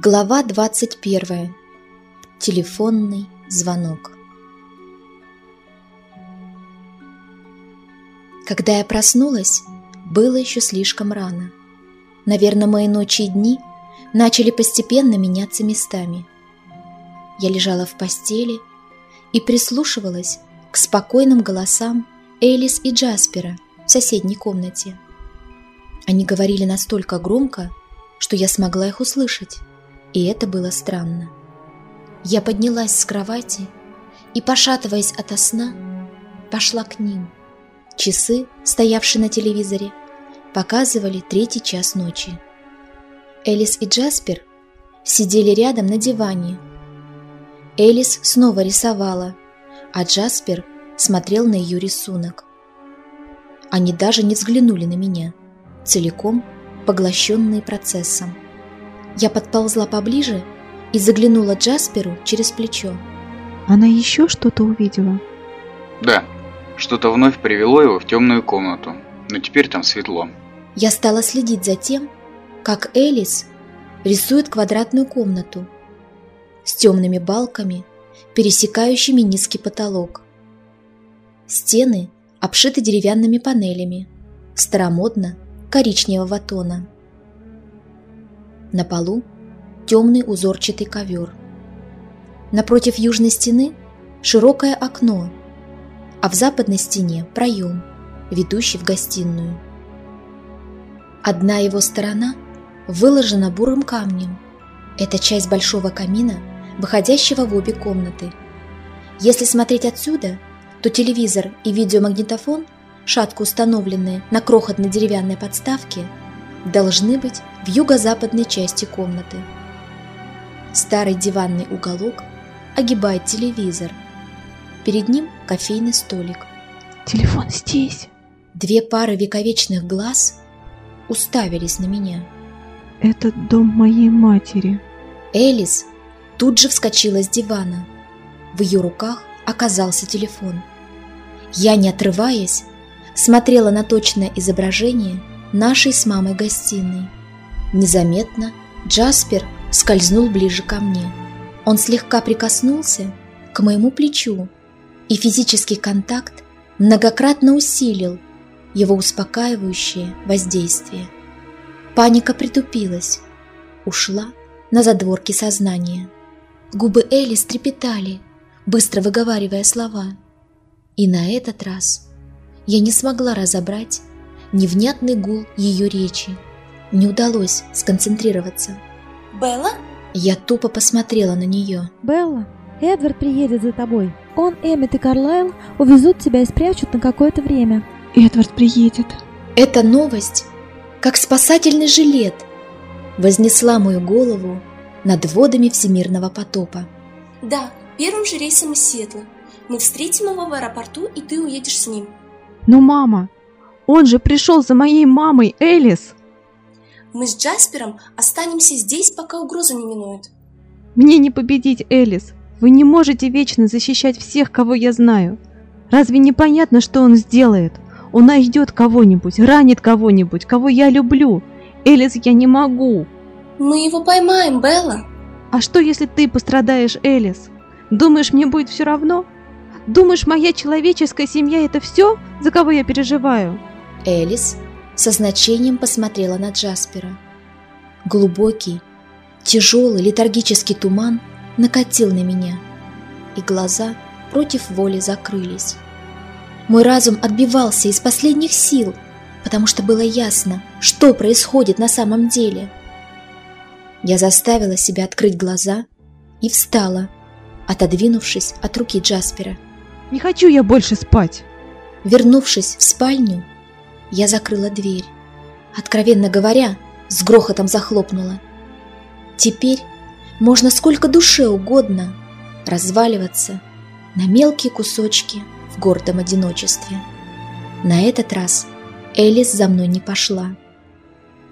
Глава 21. Телефонный звонок. Когда я проснулась, было еще слишком рано. Наверное, мои ночи и дни начали постепенно меняться местами. Я лежала в постели и прислушивалась к спокойным голосам Элис и Джаспера в соседней комнате. Они говорили настолько громко, что я смогла их услышать и это было странно. Я поднялась с кровати и, пошатываясь ото сна, пошла к ним. Часы, стоявшие на телевизоре, показывали третий час ночи. Элис и Джаспер сидели рядом на диване. Элис снова рисовала, а Джаспер смотрел на ее рисунок. Они даже не взглянули на меня, целиком поглощенные процессом. Я подползла поближе и заглянула Джасперу через плечо. Она еще что-то увидела? Да, что-то вновь привело его в темную комнату, но теперь там светло. Я стала следить за тем, как Элис рисует квадратную комнату с темными балками, пересекающими низкий потолок. Стены обшиты деревянными панелями, старомодно коричневого тона. На полу темный узорчатый ковер. Напротив южной стены широкое окно, а в западной стене проем, ведущий в гостиную. Одна его сторона выложена бурым камнем. Это часть большого камина, выходящего в обе комнаты. Если смотреть отсюда, то телевизор и видеомагнитофон, шатко установленные на крохотной деревянной подставке, должны быть в юго-западной части комнаты. Старый диванный уголок огибает телевизор. Перед ним кофейный столик. «Телефон здесь!» Две пары вековечных глаз уставились на меня. «Это дом моей матери». Элис тут же вскочила с дивана. В ее руках оказался телефон. Я, не отрываясь, смотрела на точное изображение нашей с мамой гостиной. Незаметно Джаспер скользнул ближе ко мне. Он слегка прикоснулся к моему плечу, и физический контакт многократно усилил его успокаивающее воздействие. Паника притупилась, ушла на задворки сознания. Губы Элли трепетали, быстро выговаривая слова. И на этот раз я не смогла разобрать невнятный гул ее речи – не удалось сконцентрироваться. «Белла?» Я тупо посмотрела на нее. «Белла, Эдвард приедет за тобой. Он, Эммет и Карлайл увезут тебя и спрячут на какое-то время». «Эдвард приедет». Эта новость, как спасательный жилет, вознесла мою голову над водами всемирного потопа. «Да, первым же рейсом из Сиэтла. Мы встретим его в аэропорту, и ты уедешь с ним». «Но мама, он же пришел за моей мамой, Элис!» Мы с Джаспером останемся здесь, пока угроза не минует. Мне не победить, Элис. Вы не можете вечно защищать всех, кого я знаю. Разве не понятно, что он сделает? Он найдет кого-нибудь, ранит кого-нибудь, кого я люблю. Элис, я не могу. Мы его поймаем, Белла. А что, если ты пострадаешь, Элис? Думаешь, мне будет все равно? Думаешь, моя человеческая семья это все, за кого я переживаю? Элис со значением посмотрела на Джаспера. Глубокий, тяжелый летаргический туман накатил на меня, и глаза против воли закрылись. Мой разум отбивался из последних сил, потому что было ясно, что происходит на самом деле. Я заставила себя открыть глаза и встала, отодвинувшись от руки Джаспера. «Не хочу я больше спать!» Вернувшись в спальню, я закрыла дверь. Откровенно говоря, с грохотом захлопнула. Теперь можно сколько душе угодно разваливаться на мелкие кусочки в гордом одиночестве. На этот раз Элис за мной не пошла.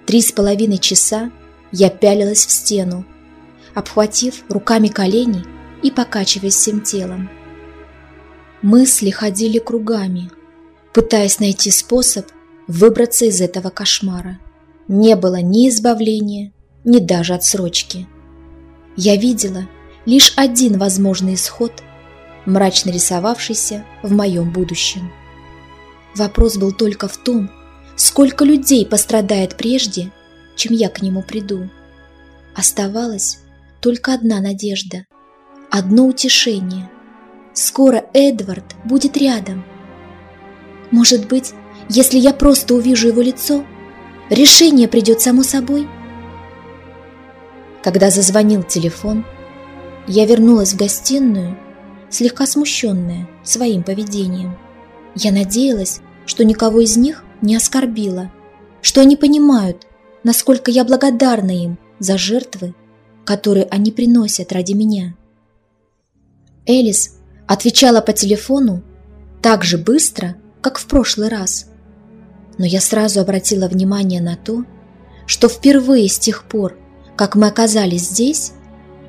Три с половиной часа я пялилась в стену, обхватив руками колени и покачиваясь всем телом. Мысли ходили кругами, пытаясь найти способ выбраться из этого кошмара. Не было ни избавления, ни даже отсрочки. Я видела лишь один возможный исход, мрачно рисовавшийся в моем будущем. Вопрос был только в том, сколько людей пострадает прежде, чем я к нему приду. Оставалась только одна надежда, одно утешение. Скоро Эдвард будет рядом. Может быть, если я просто увижу его лицо, решение придет само собой. Когда зазвонил телефон, я вернулась в гостиную, слегка смущенная своим поведением. Я надеялась, что никого из них не оскорбила, что они понимают, насколько я благодарна им за жертвы, которые они приносят ради меня. Элис отвечала по телефону так же быстро, как в прошлый раз. Но я сразу обратила внимание на то, что впервые с тех пор, как мы оказались здесь,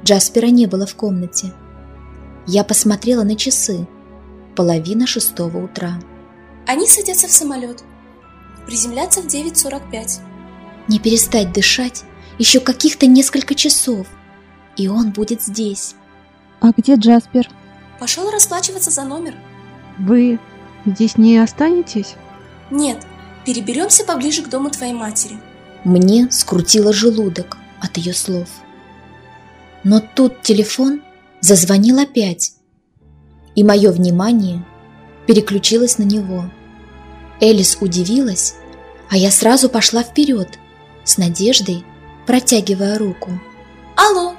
Джаспера не было в комнате. Я посмотрела на часы. Половина шестого утра. Они садятся в самолет. Приземлятся в 9.45. Не перестать дышать еще каких-то несколько часов, и он будет здесь. А где Джаспер? Пошел расплачиваться за номер. Вы здесь не останетесь? Нет, переберемся поближе к дому твоей матери. Мне скрутило желудок от ее слов. Но тут телефон зазвонил опять, и мое внимание переключилось на него. Элис удивилась, а я сразу пошла вперед, с надеждой протягивая руку. Алло!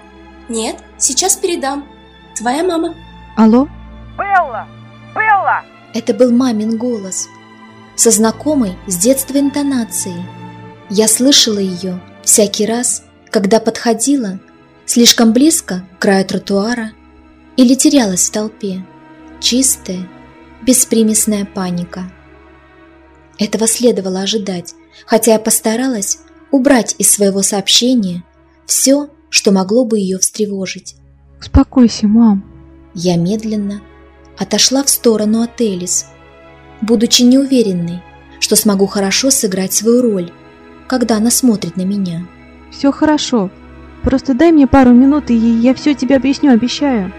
Нет, сейчас передам. Твоя мама. Алло? Белла! Белла! Это был мамин голос, со знакомой с детства интонацией. Я слышала ее всякий раз, когда подходила слишком близко к краю тротуара или терялась в толпе. Чистая, беспримесная паника. Этого следовало ожидать, хотя я постаралась убрать из своего сообщения все, что могло бы ее встревожить. Успокойся, мам. Я медленно отошла в сторону от Элис, будучи неуверенной, что смогу хорошо сыграть свою роль, когда она смотрит на меня. Все хорошо. Просто дай мне пару минут, и я все тебе объясню, обещаю.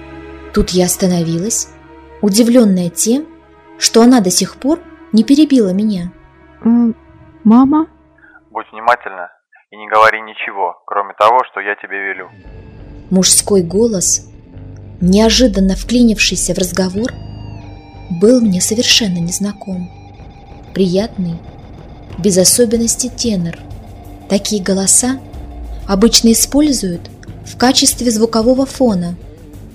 Тут я остановилась, удивленная тем, что она до сих пор не перебила меня. Э, мама? Будь внимательна и не говори ничего, кроме того, что я тебе велю. Мужской голос, неожиданно вклинившийся в разговор, был мне совершенно незнаком. Приятный, без особенности тенор. Такие голоса обычно используют в качестве звукового фона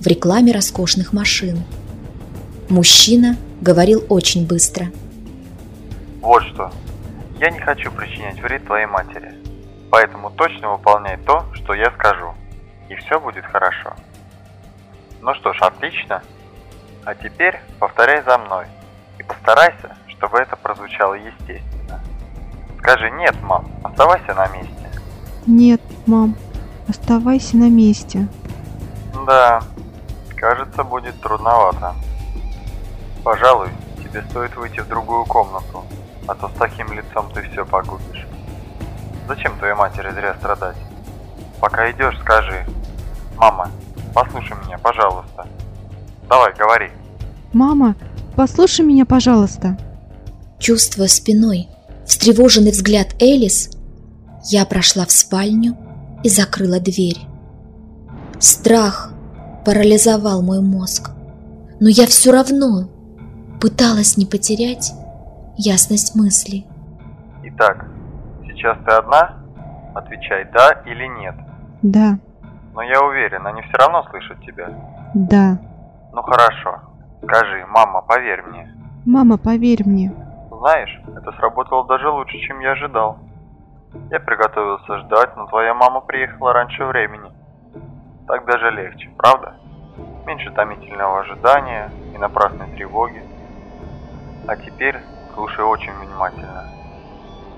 в рекламе роскошных машин. Мужчина говорил очень быстро. Вот что. Я не хочу причинять вред твоей матери. Поэтому точно выполняй то, что я скажу. И все будет хорошо. Ну что ж, отлично. А теперь повторяй за мной. И постарайся, чтобы это прозвучало естественно. Скажи «нет, мам, оставайся на месте». Нет, мам, оставайся на месте. Да, кажется, будет трудновато. Пожалуй, тебе стоит выйти в другую комнату, а то с таким лицом ты все погубишь. Зачем твоей матери зря страдать? Пока идешь, скажи. Мама, послушай меня, пожалуйста. Давай, говори. Мама, послушай меня, пожалуйста. Чувствуя спиной встревоженный взгляд Элис, я прошла в спальню и закрыла дверь. Страх парализовал мой мозг, но я все равно пыталась не потерять ясность мысли. Итак, сейчас ты одна? Отвечай «да» или «нет». Да, Но я уверен, они все равно слышат тебя. да. Ну хорошо. Скажи, мама, поверь мне. Мама, поверь мне. Знаешь, это сработало даже лучше, чем я ожидал. Я приготовился ждать, но твоя мама приехала раньше времени. Так даже легче, правда? Меньше томительного ожидания и напрасной тревоги. А теперь слушай очень внимательно.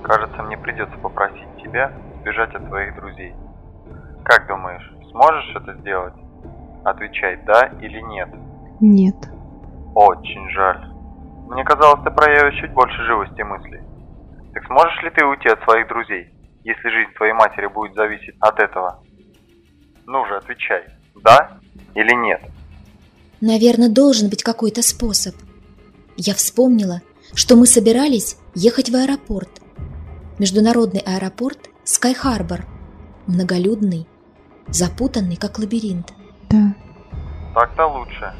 Кажется, мне придется попросить тебя сбежать от твоих друзей. Как думаешь, сможешь это сделать? Отвечай «да» или «нет». Нет. Очень жаль. Мне казалось, ты проявишь чуть больше живости мыслей. Так сможешь ли ты уйти от своих друзей, если жизнь твоей матери будет зависеть от этого? Ну же, отвечай. Да или нет? Наверное, должен быть какой-то способ. Я вспомнила, что мы собирались ехать в аэропорт. Международный аэропорт Скай-Харбор. Многолюдный, запутанный, как лабиринт. Да. Так-то лучше.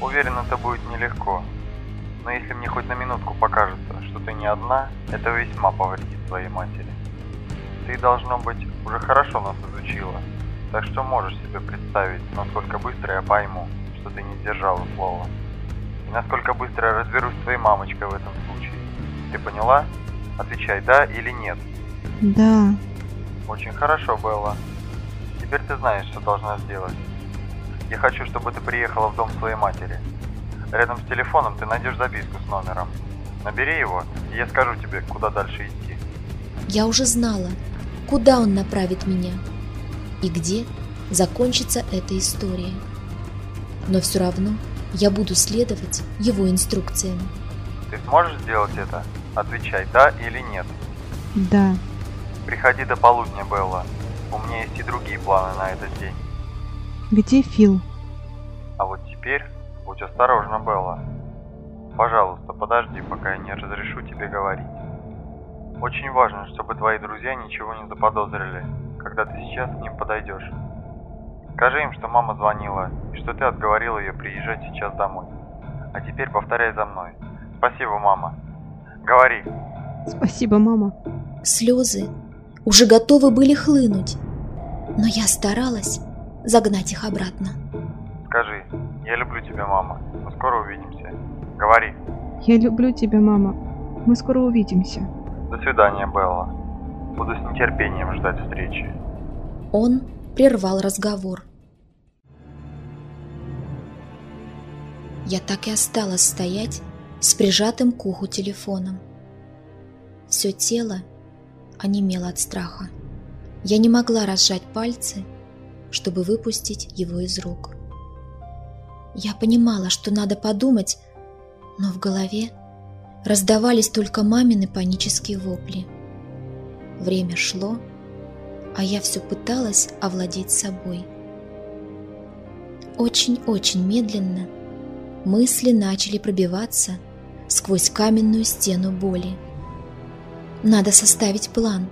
Уверен, это будет нелегко. Но если мне хоть на минутку покажется, что ты не одна, это весьма повредит твоей матери. Ты, должно быть, уже хорошо нас изучила, так что можешь себе представить, насколько быстро я пойму, что ты не сдержала слова. И насколько быстро я разберусь с твоей мамочкой в этом случае. Ты поняла? Отвечай, да или нет. Да. Очень хорошо, Белла. Теперь ты знаешь, что должна сделать. Я хочу, чтобы ты приехала в дом своей матери. Рядом с телефоном ты найдешь записку с номером. Набери его, и я скажу тебе, куда дальше идти. Я уже знала, куда он направит меня и где закончится эта история. Но все равно я буду следовать его инструкциям. Ты сможешь сделать это? Отвечай, да или нет. Да. Приходи до полудня, Белла. У меня есть и другие планы на этот день. Где Фил? А вот теперь будь осторожна, Белла. Пожалуйста, подожди, пока я не разрешу тебе говорить. Очень важно, чтобы твои друзья ничего не заподозрили, когда ты сейчас к ним подойдешь. Скажи им, что мама звонила, и что ты отговорила ее приезжать сейчас домой. А теперь повторяй за мной. Спасибо, мама. Говори. Спасибо, мама. Слезы уже готовы были хлынуть, но я старалась загнать их обратно. Скажи, я люблю тебя, мама. Мы скоро увидимся. Говори. Я люблю тебя, мама. Мы скоро увидимся. До свидания, Белла. Буду с нетерпением ждать встречи. Он прервал разговор. Я так и осталась стоять с прижатым к уху телефоном. Все тело онемело от страха. Я не могла разжать пальцы, чтобы выпустить его из рук. Я понимала, что надо подумать, но в голове раздавались только мамины панические вопли. Время шло, а я все пыталась овладеть собой. Очень-очень медленно мысли начали пробиваться сквозь каменную стену боли. Надо составить план,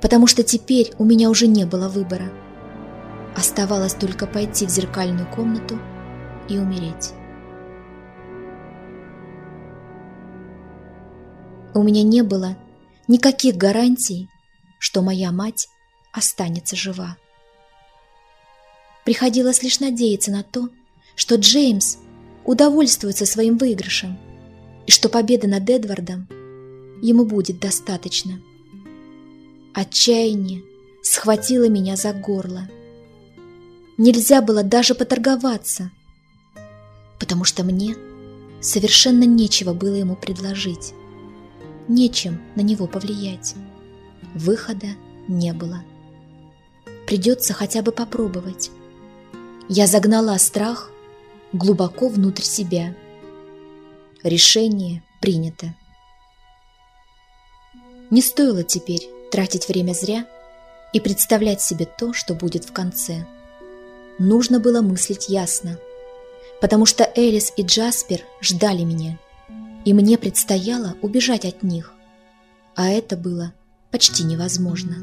потому что теперь у меня уже не было выбора. Оставалось только пойти в зеркальную комнату и умереть. У меня не было никаких гарантий, что моя мать останется жива. Приходилось лишь надеяться на то, что Джеймс удовольствуется своим выигрышем и что победа над Эдвардом ему будет достаточно. Отчаяние схватило меня за горло. Нельзя было даже поторговаться, потому что мне совершенно нечего было ему предложить нечем на него повлиять. Выхода не было. Придется хотя бы попробовать. Я загнала страх глубоко внутрь себя. Решение принято. Не стоило теперь тратить время зря и представлять себе то, что будет в конце. Нужно было мыслить ясно, потому что Элис и Джаспер ждали меня – и мне предстояло убежать от них. А это было почти невозможно.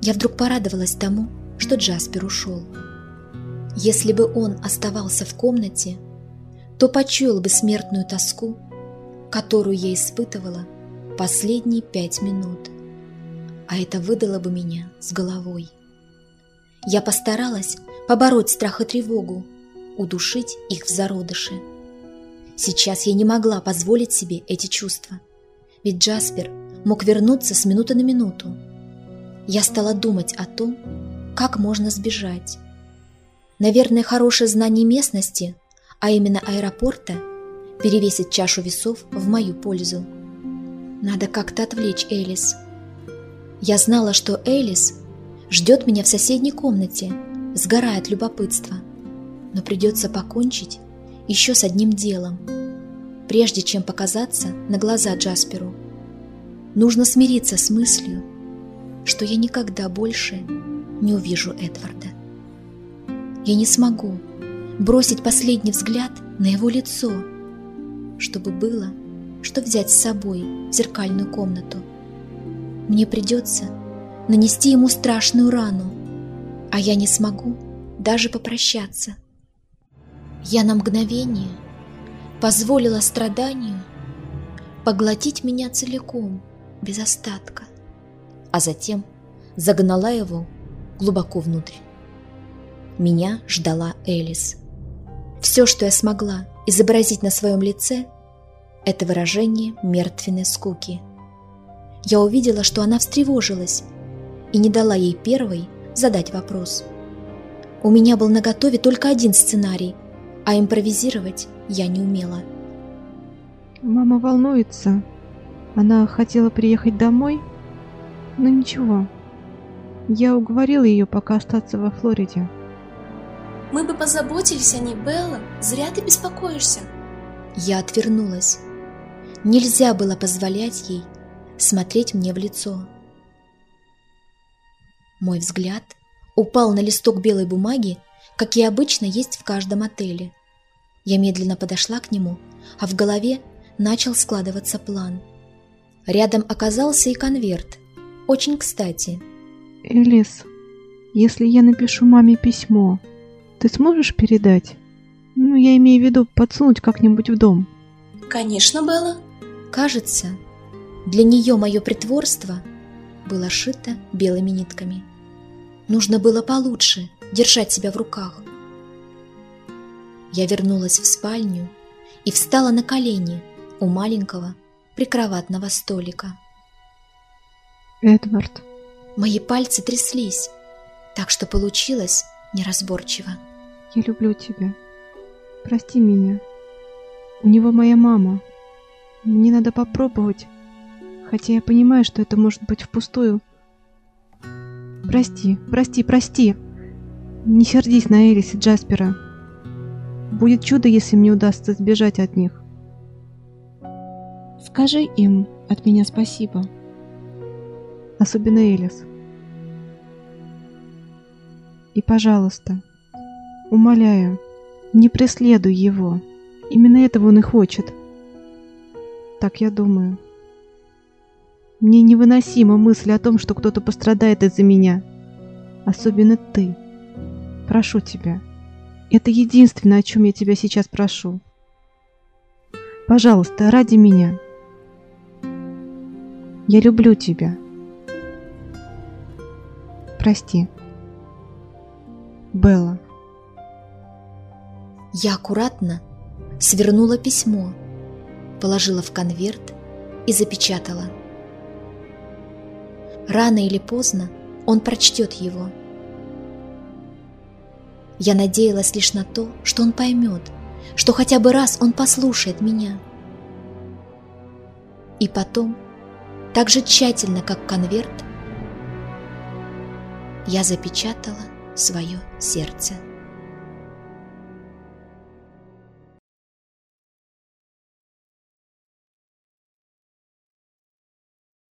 Я вдруг порадовалась тому, что Джаспер ушел. Если бы он оставался в комнате, то почуял бы смертную тоску, которую я испытывала последние пять минут. А это выдало бы меня с головой. Я постаралась побороть страх и тревогу, удушить их в зародыше – Сейчас я не могла позволить себе эти чувства. Ведь Джаспер мог вернуться с минуты на минуту. Я стала думать о том, как можно сбежать. Наверное, хорошее знание местности, а именно аэропорта, перевесит чашу весов в мою пользу. Надо как-то отвлечь Элис. Я знала, что Элис ждет меня в соседней комнате, сгорая от любопытства. Но придется покончить еще с одним делом, прежде чем показаться на глаза Джасперу. Нужно смириться с мыслью, что я никогда больше не увижу Эдварда. Я не смогу бросить последний взгляд на его лицо, чтобы было, что взять с собой в зеркальную комнату. Мне придется нанести ему страшную рану, а я не смогу даже попрощаться. Я на мгновение позволила страданию поглотить меня целиком, без остатка, а затем загнала его глубоко внутрь. Меня ждала Элис. Все, что я смогла изобразить на своем лице, это выражение мертвенной скуки. Я увидела, что она встревожилась и не дала ей первой задать вопрос. У меня был наготове только один сценарий, а импровизировать я не умела. Мама волнуется. Она хотела приехать домой, но ничего. Я уговорила ее пока остаться во Флориде. Мы бы позаботились о ней, Белла. Зря ты беспокоишься. Я отвернулась. Нельзя было позволять ей смотреть мне в лицо. Мой взгляд упал на листок белой бумаги, как и обычно есть в каждом отеле. Я медленно подошла к нему, а в голове начал складываться план. Рядом оказался и конверт. Очень кстати. Элис, если я напишу маме письмо, ты сможешь передать? Ну, я имею в виду подсунуть как-нибудь в дом. Конечно, Белла. Кажется, для нее мое притворство было шито белыми нитками. Нужно было получше держать себя в руках. Я вернулась в спальню и встала на колени у маленького прикроватного столика. Эдвард. Мои пальцы тряслись, так что получилось неразборчиво. Я люблю тебя. Прости меня. У него моя мама. Мне надо попробовать, хотя я понимаю, что это может быть впустую. Прости, прости, прости. Не сердись на Элис и Джаспера. Будет чудо, если мне удастся сбежать от них. Скажи им от меня спасибо. Особенно Элис. И, пожалуйста, умоляю, не преследуй его. Именно этого он и хочет. Так я думаю. Мне невыносима мысль о том, что кто-то пострадает из-за меня. Особенно ты. Прошу тебя. Это единственное, о чем я тебя сейчас прошу. Пожалуйста, ради меня. Я люблю тебя. Прости. Белла. Я аккуратно свернула письмо, положила в конверт и запечатала. Рано или поздно он прочтет его. Я надеялась лишь на то, что он поймет, что хотя бы раз он послушает меня. И потом, так же тщательно, как конверт, я запечатала свое сердце.